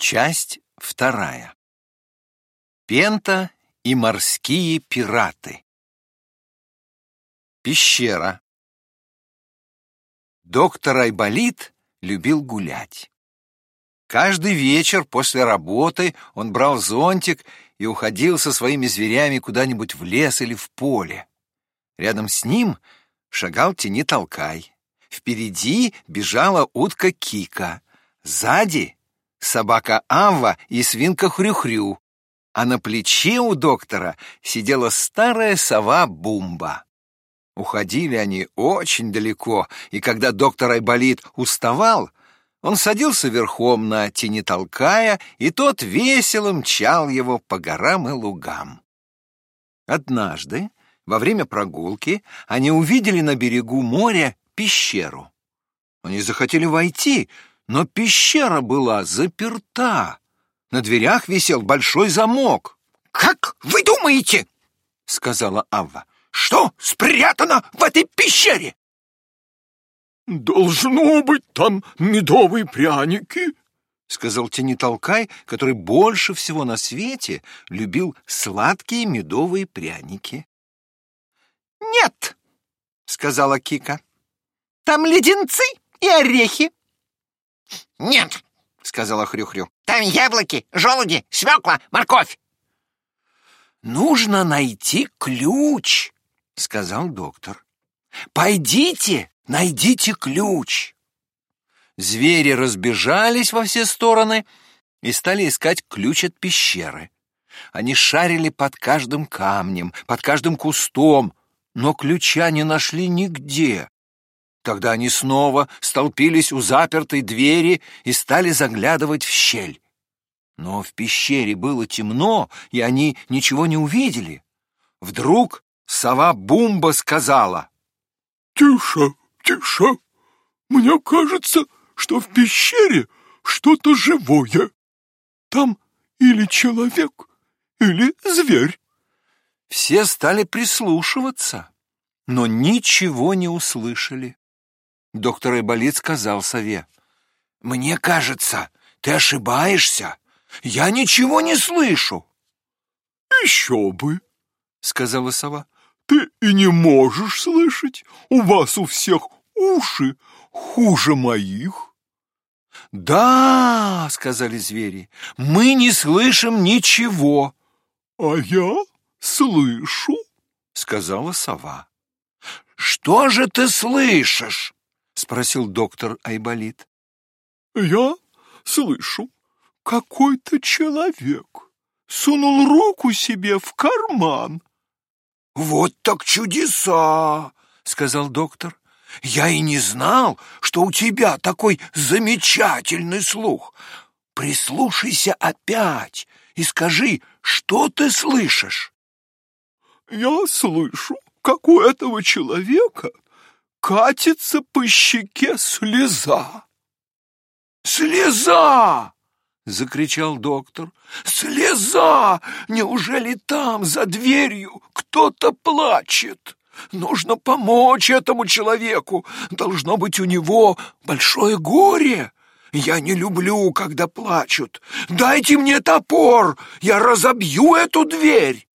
Часть вторая. Пента и морские пираты. Пещера. Доктор Айболит любил гулять. Каждый вечер после работы он брал зонтик и уходил со своими зверями куда-нибудь в лес или в поле. Рядом с ним шагал тени толкай. Впереди бежала утка Кика. Сзади собака Авва и свинка Хрюхрю, а на плече у доктора сидела старая сова Бумба. Уходили они очень далеко, и когда доктор Айболит уставал, он садился верхом на тени толкая, и тот весело мчал его по горам и лугам. Однажды, во время прогулки, они увидели на берегу моря пещеру. Они захотели войти, но пещера была заперта. На дверях висел большой замок. «Как вы думаете?» — сказала Авва. «Что спрятано в этой пещере?» «Должно быть там медовые пряники», — сказал Тенитолкай, который больше всего на свете любил сладкие медовые пряники. «Нет», — сказала Кика, — «там леденцы и орехи». «Нет», — сказала Хрюхрю, — «там яблоки, желуди, свекла, морковь». «Нужно найти ключ», — сказал доктор. «Пойдите, найдите ключ». Звери разбежались во все стороны и стали искать ключ от пещеры. Они шарили под каждым камнем, под каждым кустом, но ключа не нашли нигде. Тогда они снова столпились у запертой двери и стали заглядывать в щель. Но в пещере было темно, и они ничего не увидели. Вдруг сова Бумба сказала. «Тише, тише! Мне кажется, что в пещере что-то живое. Там или человек, или зверь». Все стали прислушиваться, но ничего не услышали. Доктор Айболит сказал сове. «Мне кажется, ты ошибаешься. Я ничего не слышу». «Еще бы», — сказала сова. «Ты и не можешь слышать. У вас у всех уши хуже моих». «Да», — сказали звери, — «мы не слышим ничего». «А я слышу», — сказала сова. «Что же ты слышишь?» — спросил доктор Айболит. «Я слышу, какой-то человек сунул руку себе в карман». «Вот так чудеса!» — сказал доктор. «Я и не знал, что у тебя такой замечательный слух. Прислушайся опять и скажи, что ты слышишь?» «Я слышу, как у этого человека катится по щеке слеза. «Слеза!» — закричал доктор. «Слеза! Неужели там, за дверью, кто-то плачет? Нужно помочь этому человеку. Должно быть у него большое горе. Я не люблю, когда плачут. Дайте мне топор, я разобью эту дверь!»